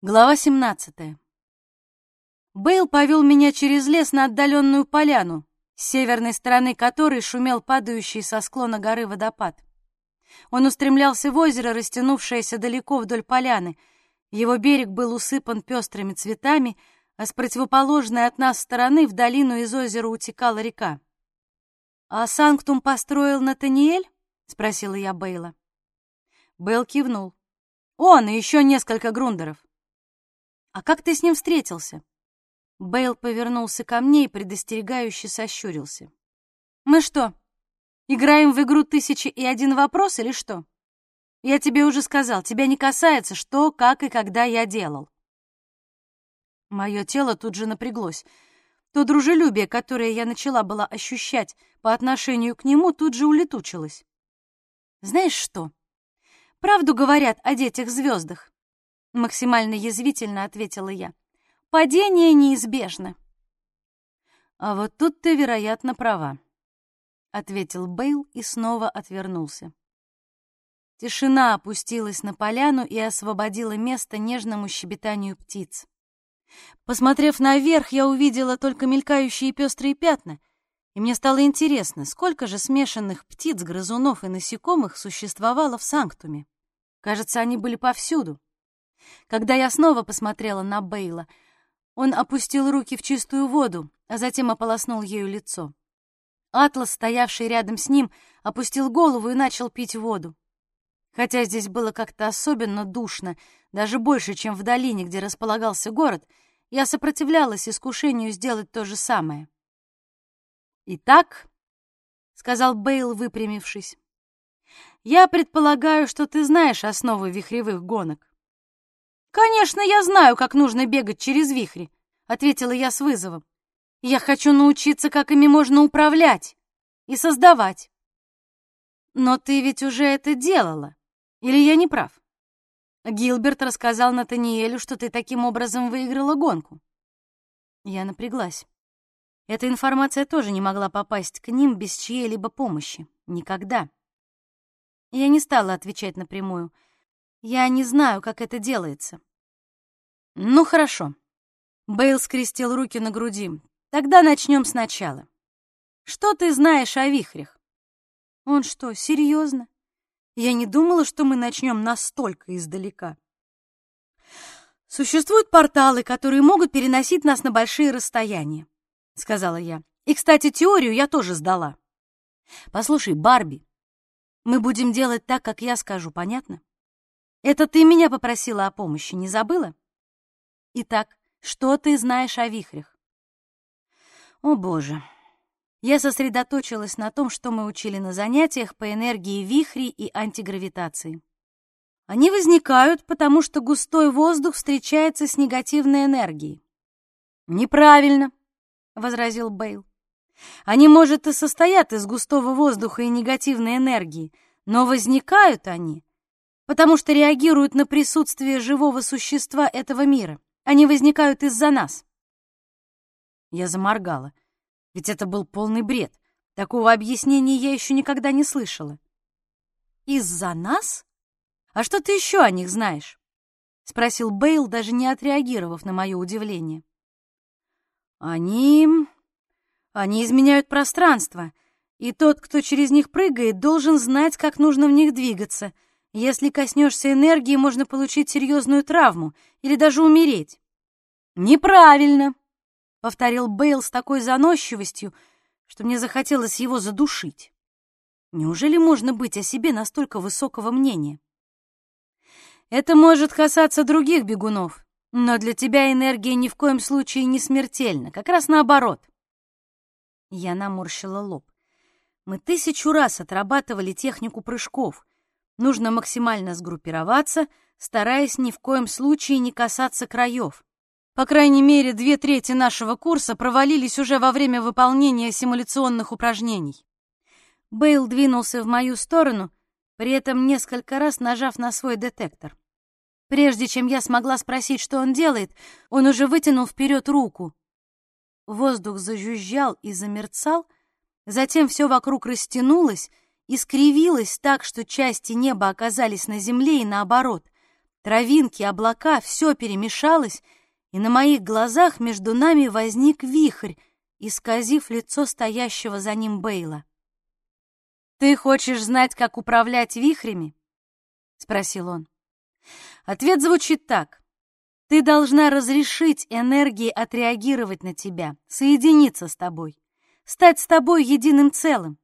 Глава 17. Бейл повел меня через лес на отдаленную поляну, с северной стороны которой шумел падающий со склона горы водопад. Он устремлялся в озеро, растянувшееся далеко вдоль поляны. Его берег был усыпан пестрыми цветами, а с противоположной от нас стороны в долину из озера утекала река. «А Санктум построил Натаниэль?» — спросила я Бейла. Бейл кивнул. «Он и еще несколько грундеров. «А как ты с ним встретился?» Бейл повернулся ко мне и предостерегающе сощурился. «Мы что, играем в игру «Тысячи и один вопрос» или что? Я тебе уже сказал, тебя не касается, что, как и когда я делал». Мое тело тут же напряглось. То дружелюбие, которое я начала была ощущать по отношению к нему, тут же улетучилось. «Знаешь что? Правду говорят о детях-звездах. Максимально язвительно ответила я. Падение неизбежно. А вот тут ты, вероятно, права, ответил Бейл и снова отвернулся. Тишина опустилась на поляну и освободила место нежному щебетанию птиц. Посмотрев наверх, я увидела только мелькающие пестрые пятна, и мне стало интересно, сколько же смешанных птиц, грызунов и насекомых существовало в Санктуме. Кажется, они были повсюду. Когда я снова посмотрела на Бейла, он опустил руки в чистую воду, а затем ополоснул ею лицо. Атлас, стоявший рядом с ним, опустил голову и начал пить воду. Хотя здесь было как-то особенно душно, даже больше, чем в долине, где располагался город, я сопротивлялась искушению сделать то же самое. «Итак», — сказал Бейл, выпрямившись, — «я предполагаю, что ты знаешь основы вихревых гонок. «Конечно, я знаю, как нужно бегать через вихри», — ответила я с вызовом. «Я хочу научиться, как ими можно управлять и создавать». «Но ты ведь уже это делала, или я не прав?» Гилберт рассказал Натаниэлю, что ты таким образом выиграла гонку. Я напряглась. Эта информация тоже не могла попасть к ним без чьей-либо помощи. Никогда. Я не стала отвечать напрямую — я не знаю, как это делается. Ну, хорошо. Бейл скрестил руки на груди. Тогда начнем сначала. Что ты знаешь о вихрях? Он что, серьезно? Я не думала, что мы начнем настолько издалека. Существуют порталы, которые могут переносить нас на большие расстояния, сказала я. И, кстати, теорию я тоже сдала. Послушай, Барби, мы будем делать так, как я скажу, понятно? Это ты меня попросила о помощи, не забыла? Итак, что ты знаешь о вихрях? О, Боже! Я сосредоточилась на том, что мы учили на занятиях по энергии вихрей и антигравитации. Они возникают, потому что густой воздух встречается с негативной энергией. «Неправильно», — возразил Бейл. «Они, может, и состоят из густого воздуха и негативной энергии, но возникают они потому что реагируют на присутствие живого существа этого мира. Они возникают из-за нас. Я заморгала, ведь это был полный бред. Такого объяснения я еще никогда не слышала. Из-за нас? А что ты еще о них знаешь? Спросил Бейл, даже не отреагировав на мое удивление. Они... Они изменяют пространство, и тот, кто через них прыгает, должен знать, как нужно в них двигаться — если коснешься энергии, можно получить серьезную травму или даже умереть. Неправильно, повторил Бейл с такой заносчивостью, что мне захотелось его задушить. Неужели можно быть о себе настолько высокого мнения? Это может касаться других бегунов, но для тебя энергия ни в коем случае не смертельна, как раз наоборот. Я наморщила лоб. Мы тысячу раз отрабатывали технику прыжков, Нужно максимально сгруппироваться, стараясь ни в коем случае не касаться краев. По крайней мере, две трети нашего курса провалились уже во время выполнения симуляционных упражнений. Бейл двинулся в мою сторону, при этом несколько раз нажав на свой детектор. Прежде чем я смогла спросить, что он делает, он уже вытянул вперед руку. Воздух зажужжал и замерцал, затем все вокруг растянулось, искривилась так, что части неба оказались на земле и наоборот. Травинки, облака — все перемешалось, и на моих глазах между нами возник вихрь, исказив лицо стоящего за ним Бейла. «Ты хочешь знать, как управлять вихрями?» — спросил он. Ответ звучит так. Ты должна разрешить энергии отреагировать на тебя, соединиться с тобой, стать с тобой единым целым.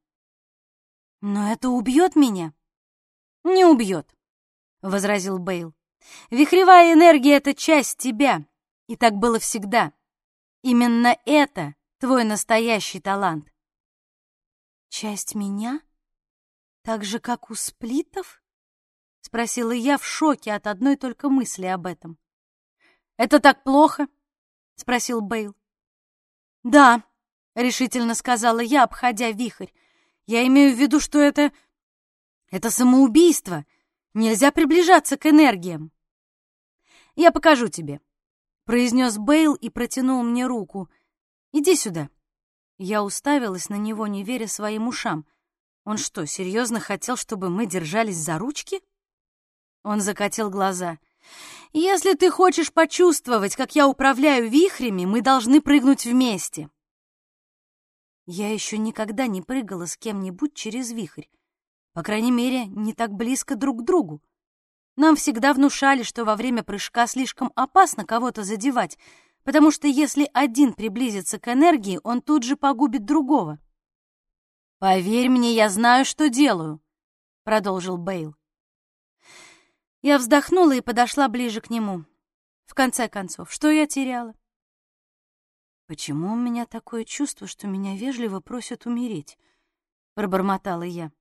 Но это убьет меня? Не убьет, — возразил Бейл. Вихревая энергия — это часть тебя, и так было всегда. Именно это твой настоящий талант. Часть меня? Так же, как у сплитов? — спросила я в шоке от одной только мысли об этом. «Это так плохо?» — спросил Бейл. «Да», — решительно сказала я, обходя вихрь. «Я имею в виду, что это... это самоубийство. Нельзя приближаться к энергиям». «Я покажу тебе», — произнес Бейл и протянул мне руку. «Иди сюда». Я уставилась на него, не веря своим ушам. Он что, серьезно хотел, чтобы мы держались за ручки? Он закатил глаза. «Если ты хочешь почувствовать, как я управляю вихрями, мы должны прыгнуть вместе». Я еще никогда не прыгала с кем-нибудь через вихрь. По крайней мере, не так близко друг к другу. Нам всегда внушали, что во время прыжка слишком опасно кого-то задевать, потому что если один приблизится к энергии, он тут же погубит другого. «Поверь мне, я знаю, что делаю», — продолжил Бейл. Я вздохнула и подошла ближе к нему. В конце концов, что я теряла? «Почему у меня такое чувство, что меня вежливо просят умереть?» — пробормотала я.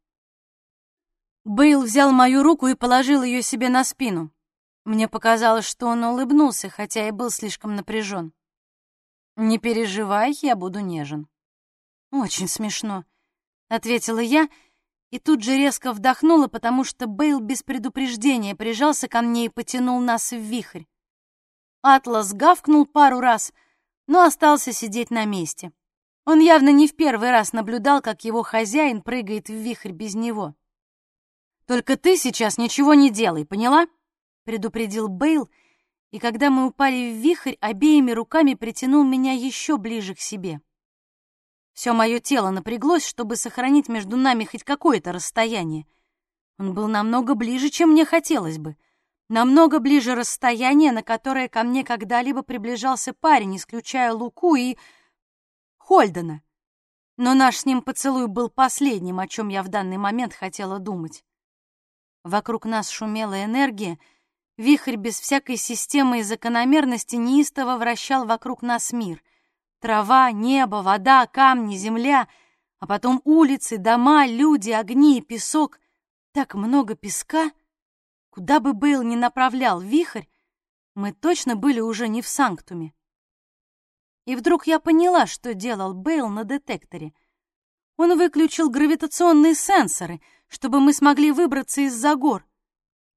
Бейл взял мою руку и положил ее себе на спину. Мне показалось, что он улыбнулся, хотя и был слишком напряжен. «Не переживай, я буду нежен». «Очень смешно», — ответила я и тут же резко вдохнула, потому что Бейл без предупреждения прижался ко мне и потянул нас в вихрь. Атлас гавкнул пару раз, но остался сидеть на месте. Он явно не в первый раз наблюдал, как его хозяин прыгает в вихрь без него. «Только ты сейчас ничего не делай, поняла?» — предупредил Бейл, и когда мы упали в вихрь, обеими руками притянул меня еще ближе к себе. Все мое тело напряглось, чтобы сохранить между нами хоть какое-то расстояние. Он был намного ближе, чем мне хотелось бы. Намного ближе расстояния, на которое ко мне когда-либо приближался парень, исключая Луку и... Хольдена. Но наш с ним поцелуй был последним, о чем я в данный момент хотела думать. Вокруг нас шумела энергия, вихрь без всякой системы и закономерности неистово вращал вокруг нас мир — Трава, небо, вода, камни, земля, а потом улицы, дома, люди, огни и песок. Так много песка. Куда бы Бейл ни направлял вихрь, мы точно были уже не в Санктуме. И вдруг я поняла, что делал Бейл на детекторе. Он выключил гравитационные сенсоры, чтобы мы смогли выбраться из-за гор.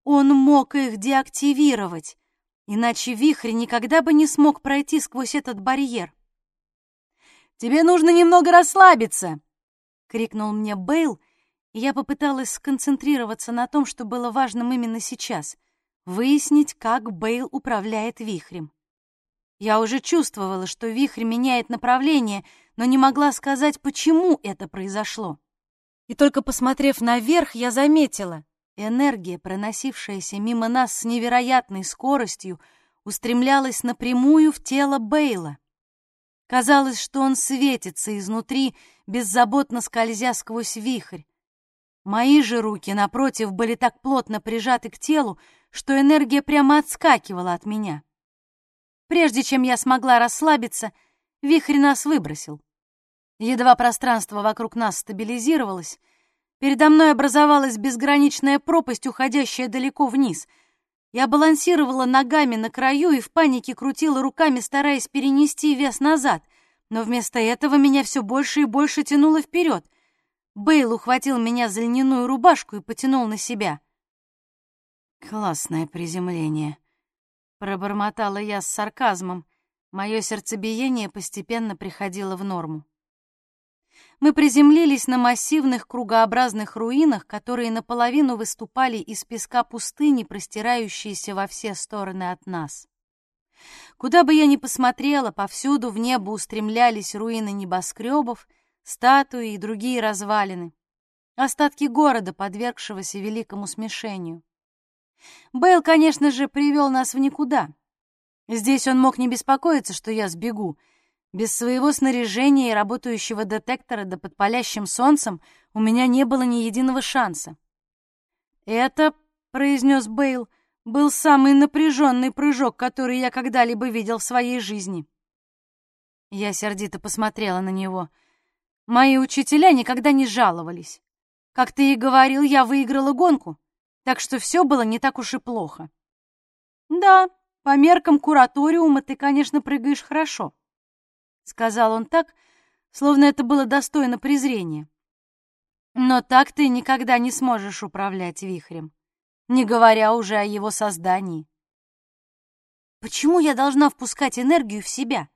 Он мог их деактивировать, иначе вихрь никогда бы не смог пройти сквозь этот барьер. Тебе нужно немного расслабиться!» — крикнул мне Бейл, я попыталась сконцентрироваться на том, что было важным именно сейчас — выяснить, как Бейл управляет вихрем. Я уже чувствовала, что вихрь меняет направление, но не могла сказать, почему это произошло. И только посмотрев наверх, я заметила, энергия, проносившаяся мимо нас с невероятной скоростью, устремлялась напрямую в тело Бейла. Казалось, что он светится изнутри, беззаботно скользя сквозь вихрь. Мои же руки, напротив, были так плотно прижаты к телу, что энергия прямо отскакивала от меня. Прежде чем я смогла расслабиться, вихрь нас выбросил. Едва пространство вокруг нас стабилизировалось, передо мной образовалась безграничная пропасть, уходящая далеко вниз. Я балансировала ногами на краю и в панике крутила руками, стараясь перенести вес назад, но вместо этого меня все больше и больше тянуло вперед. Бейл ухватил меня за льняную рубашку и потянул на себя. «Классное приземление», — пробормотала я с сарказмом. Мое сердцебиение постепенно приходило в норму. мы приземлились на массивных кругообразных руинах, которые наполовину выступали из песка пустыни, простирающейся во все стороны от нас. Куда бы я ни посмотрела, повсюду в небо устремлялись руины небоскребов, статуи и другие развалины. Остатки города, подвергшегося великому смешению. Бейл, конечно же, привел нас в никуда. Здесь он мог не беспокоиться, что я сбегу. Без своего снаряжения и работающего детектора да под палящим солнцем у меня не было ни единого шанса. «Это», — произнес Бейл, — «был самый напряженный прыжок, который я когда-либо видел в своей жизни». Я сердито посмотрела на него. Мои учителя никогда не жаловались. Как ты и говорил, я выиграла гонку, так что все было не так уж и плохо. Да, по меркам кураториума ты, конечно, прыгаешь хорошо, сказал он так, словно это было достойно презрения. Но так ты никогда не сможешь управлять вихрем, не говоря уже о его создании. Почему я должна впускать энергию в себя?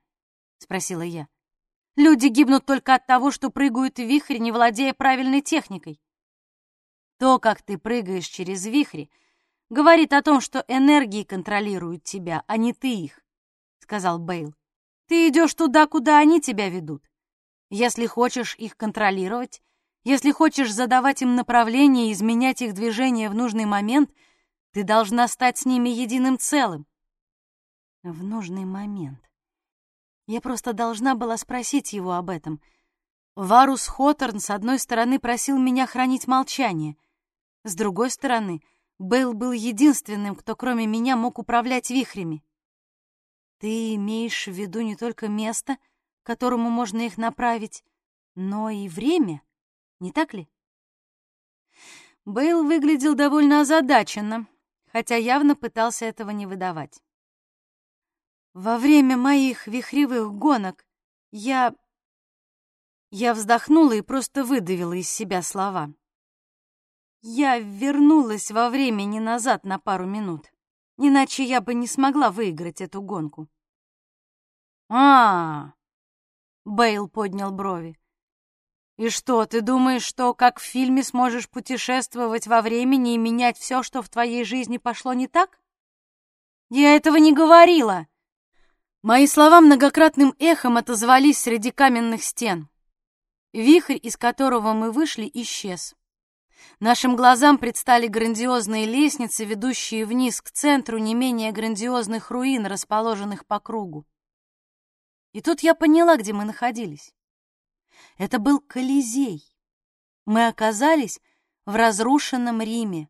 спросила я. Люди гибнут только от того, что прыгают в вихрь, не владея правильной техникой. То, как ты прыгаешь через вихри, говорит о том, что энергии контролируют тебя, а не ты их, — сказал Бейл. Ты идешь туда, куда они тебя ведут. Если хочешь их контролировать, если хочешь задавать им направление и изменять их движение в нужный момент, ты должна стать с ними единым целым. В нужный момент. Я просто должна была спросить его об этом. Варус Хоторн, с одной стороны, просил меня хранить молчание. С другой стороны, Бейл был единственным, кто кроме меня мог управлять вихрями. Ты имеешь в виду не только место, к которому можно их направить, но и время, не так ли? Бейл выглядел довольно озадаченно, хотя явно пытался этого не выдавать. Во время моих вихревых гонок я... Я вздохнула и просто выдавила из себя слова. Я вернулась во времени назад на пару минут. Иначе я бы не смогла выиграть эту гонку. А, -а, Бейл поднял брови. И что, ты думаешь, что как в фильме сможешь путешествовать во времени и менять все, что в твоей жизни пошло не так? Я этого не говорила. Мои слова многократным эхом отозвались среди каменных стен. Вихрь, из которого мы вышли, исчез. Нашим глазам предстали грандиозные лестницы, ведущие вниз к центру не менее грандиозных руин, расположенных по кругу. И тут я поняла, где мы находились. Это был Колизей. Мы оказались в разрушенном Риме.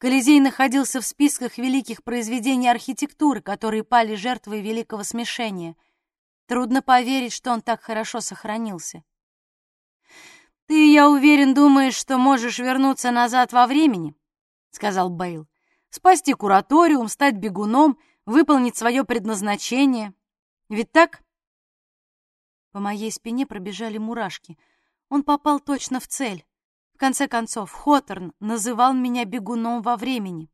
Колизей находился в списках великих произведений архитектуры, которые пали жертвой великого смешения. Трудно поверить, что он так хорошо сохранился. «Ты, я уверен, думаешь, что можешь вернуться назад во времени?» — сказал Бейл. «Спасти кураториум, стать бегуном, выполнить свое предназначение. Ведь так?» По моей спине пробежали мурашки. Он попал точно в цель. Конце концов, Хоторн называл меня бегуном во времени.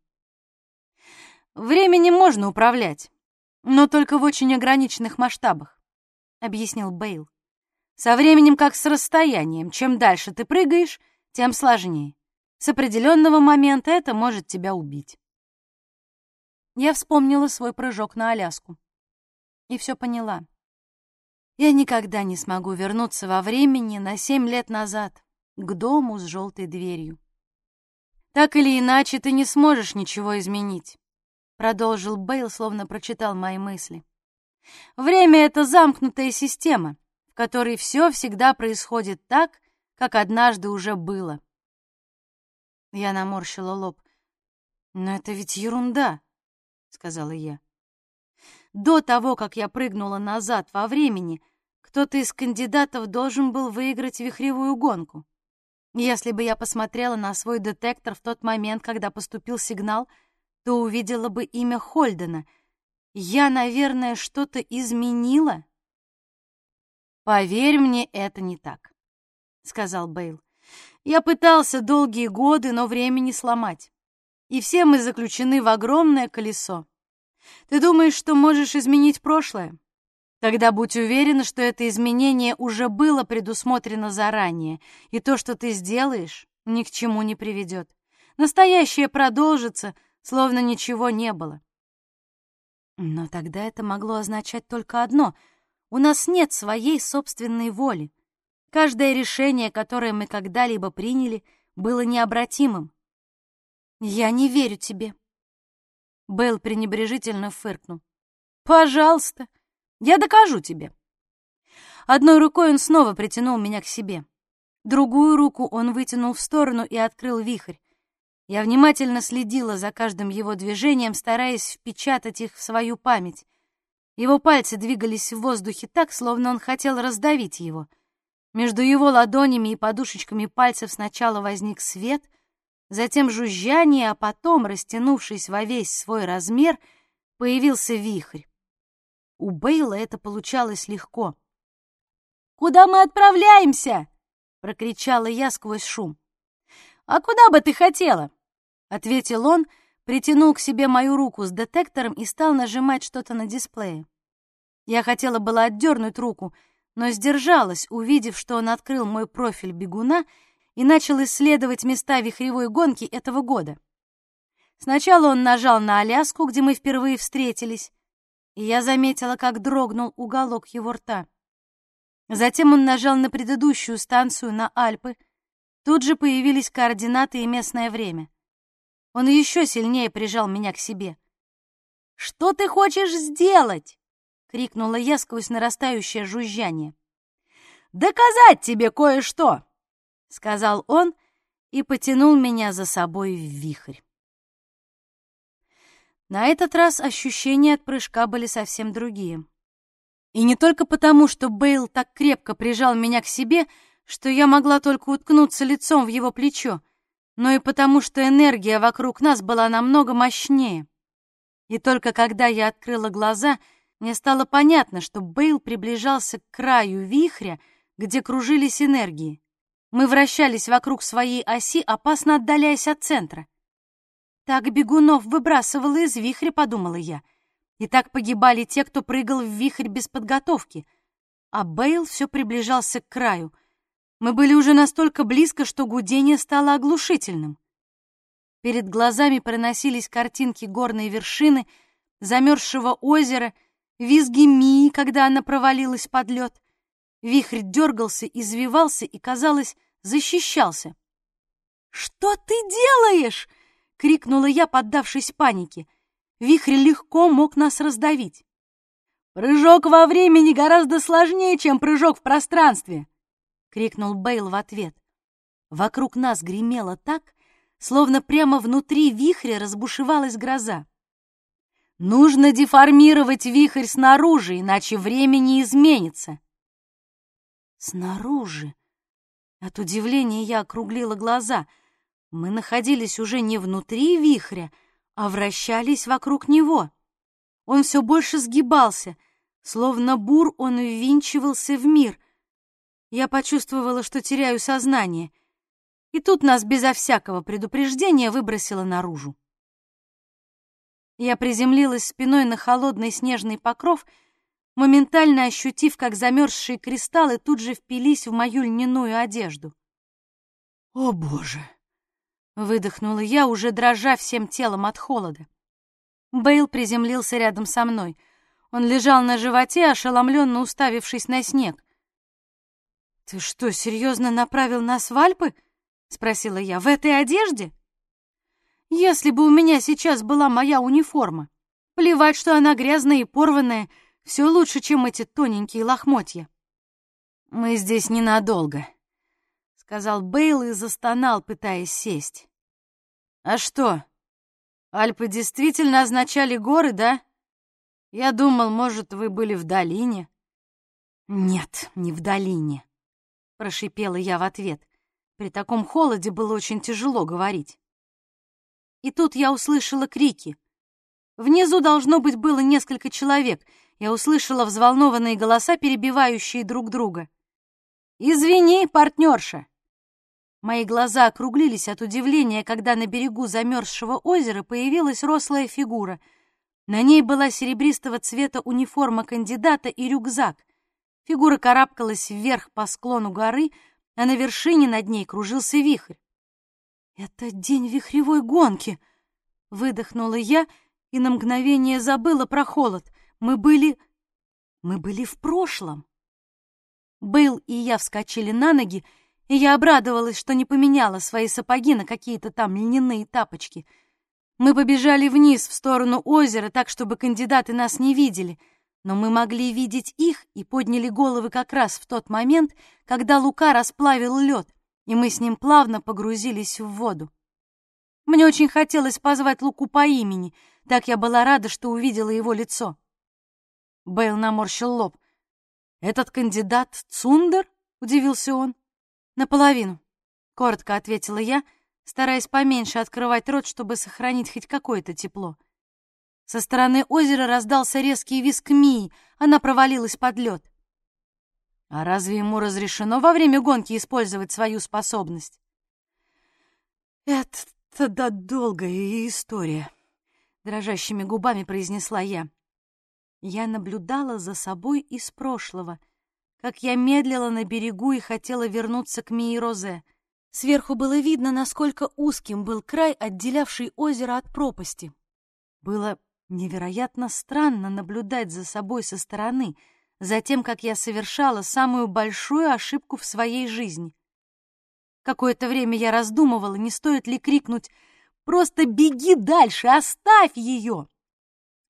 «Временем можно управлять, но только в очень ограниченных масштабах», — объяснил Бейл. Со временем как с расстоянием. Чем дальше ты прыгаешь, тем сложнее. С определенного момента это может тебя убить. Я вспомнила свой прыжок на Аляску. И все поняла. Я никогда не смогу вернуться во времени на семь лет назад, к дому с желтой дверью. Так или иначе, ты не сможешь ничего изменить, продолжил Бейл, словно прочитал мои мысли. Время — это замкнутая система — которой все всегда происходит так, как однажды уже было. Я наморщила лоб. «Но это ведь ерунда», — сказала я. До того, как я прыгнула назад во времени, кто-то из кандидатов должен был выиграть вихревую гонку. Если бы я посмотрела на свой детектор в тот момент, когда поступил сигнал, то увидела бы имя Хольдена. Я, наверное, что-то изменила «Поверь мне, это не так», — сказал Бейл. «Я пытался долгие годы, но времени сломать. И все мы заключены в огромное колесо. Ты думаешь, что можешь изменить прошлое? Тогда будь уверена, что это изменение уже было предусмотрено заранее, и то, что ты сделаешь, ни к чему не приведет. Настоящее продолжится, словно ничего не было. Но тогда это могло означать только одно — у нас нет своей собственной воли. Каждое решение, которое мы когда-либо приняли, было необратимым. «Я не верю тебе», — Белл пренебрежительно фыркнул. «Пожалуйста, я докажу тебе». Одной рукой он снова притянул меня к себе. Другую руку он вытянул в сторону и открыл вихрь. Я внимательно следила за каждым его движением, стараясь впечатать их в свою память. Его пальцы двигались в воздухе так, словно он хотел раздавить его. Между его ладонями и подушечками пальцев сначала возник свет, затем жужжание, а потом, растянувшись во весь свой размер, появился вихрь. У Бейла это получалось легко. «Куда мы отправляемся?» — прокричала я сквозь шум. «А куда бы ты хотела?» — ответил он, притянул к себе мою руку с детектором и стал нажимать что-то на дисплее. Я хотела было отдернуть руку, но сдержалась, увидев, что он открыл мой профиль бегуна и начал исследовать места вихревой гонки этого года. Сначала он нажал на Аляску, где мы впервые встретились, я заметила, как дрогнул уголок его рта. Затем он нажал на предыдущую станцию на Альпы. Тут же появились координаты и местное время. Он еще сильнее прижал меня к себе. «Что ты хочешь сделать?» — крикнула я сквозь нарастающее жужжание. «Доказать тебе кое-что!» — сказал он и потянул меня за собой в вихрь. На этот раз ощущения от прыжка были совсем другие. И не только потому, что Бейл так крепко прижал меня к себе, что я могла только уткнуться лицом в его плечо, но и потому, что энергия вокруг нас была намного мощнее. И только когда я открыла глаза, мне стало понятно, что Бейл приближался к краю вихря, где кружились энергии. Мы вращались вокруг своей оси, опасно отдаляясь от центра. Так бегунов выбрасывало из вихря, подумала я. И так погибали те, кто прыгал в вихрь без подготовки. А Бейл все приближался к краю — мы были уже настолько близко, что гудение стало оглушительным. Перед глазами проносились картинки горной вершины, замерзшего озера, визги Мии, когда она провалилась под лед. Вихрь дергался, извивался и, казалось, защищался. «Что ты делаешь?» — крикнула я, поддавшись панике. Вихрь легко мог нас раздавить. «Прыжок во времени гораздо сложнее, чем прыжок в пространстве», крикнул Бейл в ответ. Вокруг нас гремело так, словно прямо внутри вихря разбушевалась гроза. Нужно деформировать вихрь снаружи, иначе время не изменится. Снаружи. От удивления я округлила глаза. Мы находились уже не внутри вихря, а вращались вокруг него. Он все больше сгибался, словно бур он ввинчивался в мир, я почувствовала, что теряю сознание, и тут нас безо всякого предупреждения выбросило наружу. Я приземлилась спиной на холодный снежный покров, моментально ощутив, как замерзшие кристаллы тут же впились в мою льняную одежду. «О, Боже!» — выдохнула я, уже дрожа всем телом от холода. Бейл приземлился рядом со мной. Он лежал на животе, ошеломленно уставившись на снег. «Ты что, серьезно направил нас в Альпы?» — спросила я. «В этой одежде?» «Если бы у меня сейчас была моя униформа. Плевать, что она грязная и порванная, все лучше, чем эти тоненькие лохмотья». «Мы здесь ненадолго», — сказал Бейл и застонал, пытаясь сесть. «А что, Альпы действительно означали горы, да? Я думал, может, вы были в долине». «Нет, не в долине», прошипела я в ответ. При таком холоде было очень тяжело говорить. И тут я услышала крики. Внизу должно быть было несколько человек. Я услышала взволнованные голоса, перебивающие друг друга. «Извини, партнерша!» Мои глаза округлились от удивления, когда на берегу замерзшего озера появилась рослая фигура. На ней была серебристого цвета униформа кандидата и рюкзак. Фигура карабкалась вверх по склону горы, а на вершине над ней кружился вихрь. «Это день вихревой гонки!» — выдохнула я и на мгновение забыла про холод. Мы были... мы были в прошлом. Бейл и я вскочили на ноги, и я обрадовалась, что не поменяла свои сапоги на какие-то там льняные тапочки. Мы побежали вниз в сторону озера, так, чтобы кандидаты нас не видели, но мы могли видеть их и подняли головы как раз в тот момент, когда Лука расплавил лед, и мы с ним плавно погрузились в воду. Мне очень хотелось позвать Луку по имени, так я была рада, что увидела его лицо. Бейл наморщил лоб. «Этот кандидат Цундер?» — удивился он. «Наполовину», — коротко ответила я, стараясь поменьше открывать рот, чтобы сохранить хоть какое-то тепло. Со стороны озера раздался резкий визг Мии, она провалилась под лед. А разве ему разрешено во время гонки использовать свою способность? «Это да долгая история», — дрожащими губами произнесла я. Я наблюдала за собой из прошлого, как я медлила на берегу и хотела вернуться к Мии Розе. Сверху было видно, насколько узким был край, отделявший озеро от пропасти. Было невероятно странно наблюдать за собой со стороны, за тем, как я совершала самую большую ошибку в своей жизни. Какое-то время я раздумывала, не стоит ли крикнуть «Просто беги дальше, оставь ее!»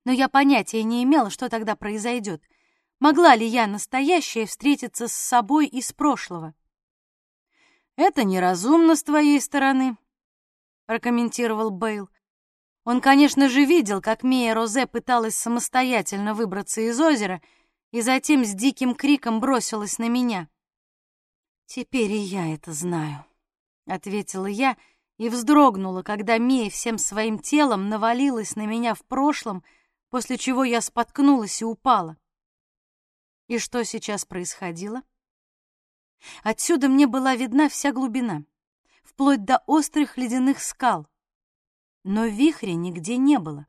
но я понятия не имела, что тогда произойдет. Могла ли я, настоящая, встретиться с собой из прошлого? «Это неразумно с твоей стороны», — прокомментировал Бейл. Он, конечно же, видел, как Мия Розе пыталась самостоятельно выбраться из озера и затем с диким криком бросилась на меня. «Теперь и я это знаю», — ответила я и вздрогнула, когда Мия всем своим телом навалилась на меня в прошлом — после чего я споткнулась и упала. И что сейчас происходило? Отсюда мне была видна вся глубина, вплоть до острых ледяных скал. Но вихря нигде не было.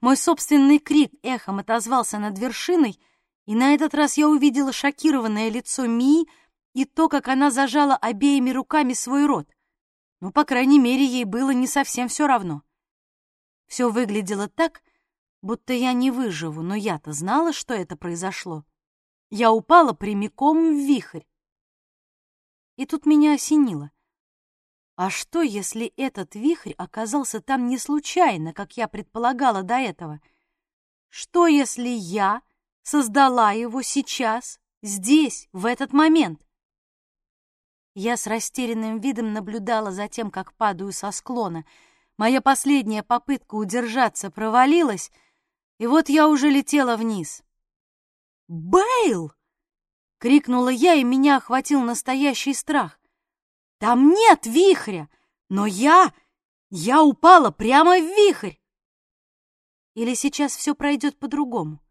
Мой собственный крик эхом отозвался над вершиной, и на этот раз я увидела шокированное лицо Мии и то, как она зажала обеими руками свой рот. Ну, по крайней мере, ей было не совсем все равно. Все выглядело так, будто я не выживу, но я-то знала, что это произошло. Я упала прямиком в вихрь. И тут меня осенило. А что, если этот вихрь оказался там не случайно, как я предполагала до этого? Что, если я создала его сейчас, здесь, в этот момент? Я с растерянным видом наблюдала за тем, как падаю со склона. Моя последняя попытка удержаться провалилась — и вот я уже летела вниз. «Бэйл!» — крикнула я, и меня охватил настоящий страх. «Там нет вихря, но я... я упала прямо в вихрь!» Или сейчас все пройдет по-другому?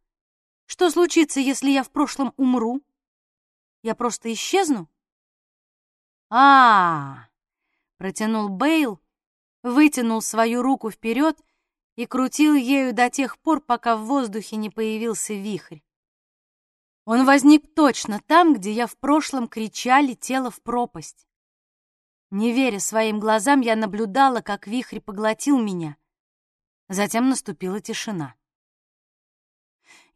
Что случится, если я в прошлом умру? Я просто исчезну? а, -а, -а протянул Бейл, вытянул свою руку вперед и крутил ею до тех пор, пока в воздухе не появился вихрь. Он возник точно там, где я в прошлом крича летела в пропасть. Не веря своим глазам, я наблюдала, как вихрь поглотил меня. Затем наступила тишина.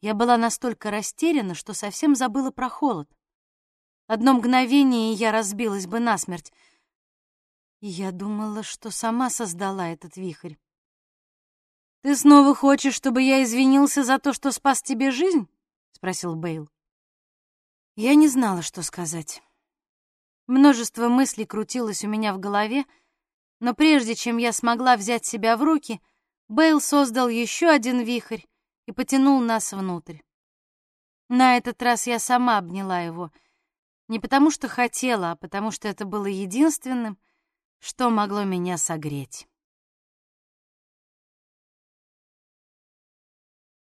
Я была настолько растеряна, что совсем забыла про холод. Одно мгновение, и я разбилась бы насмерть. И я думала, что сама создала этот вихрь. «Ты снова хочешь, чтобы я извинился за то, что спас тебе жизнь?» — спросил Бейл. Я не знала, что сказать. Множество мыслей крутилось у меня в голове, но прежде чем я смогла взять себя в руки, Бейл создал еще один вихрь и потянул нас внутрь. На этот раз я сама обняла его, не потому что хотела, а потому что это было единственным, что могло меня согреть.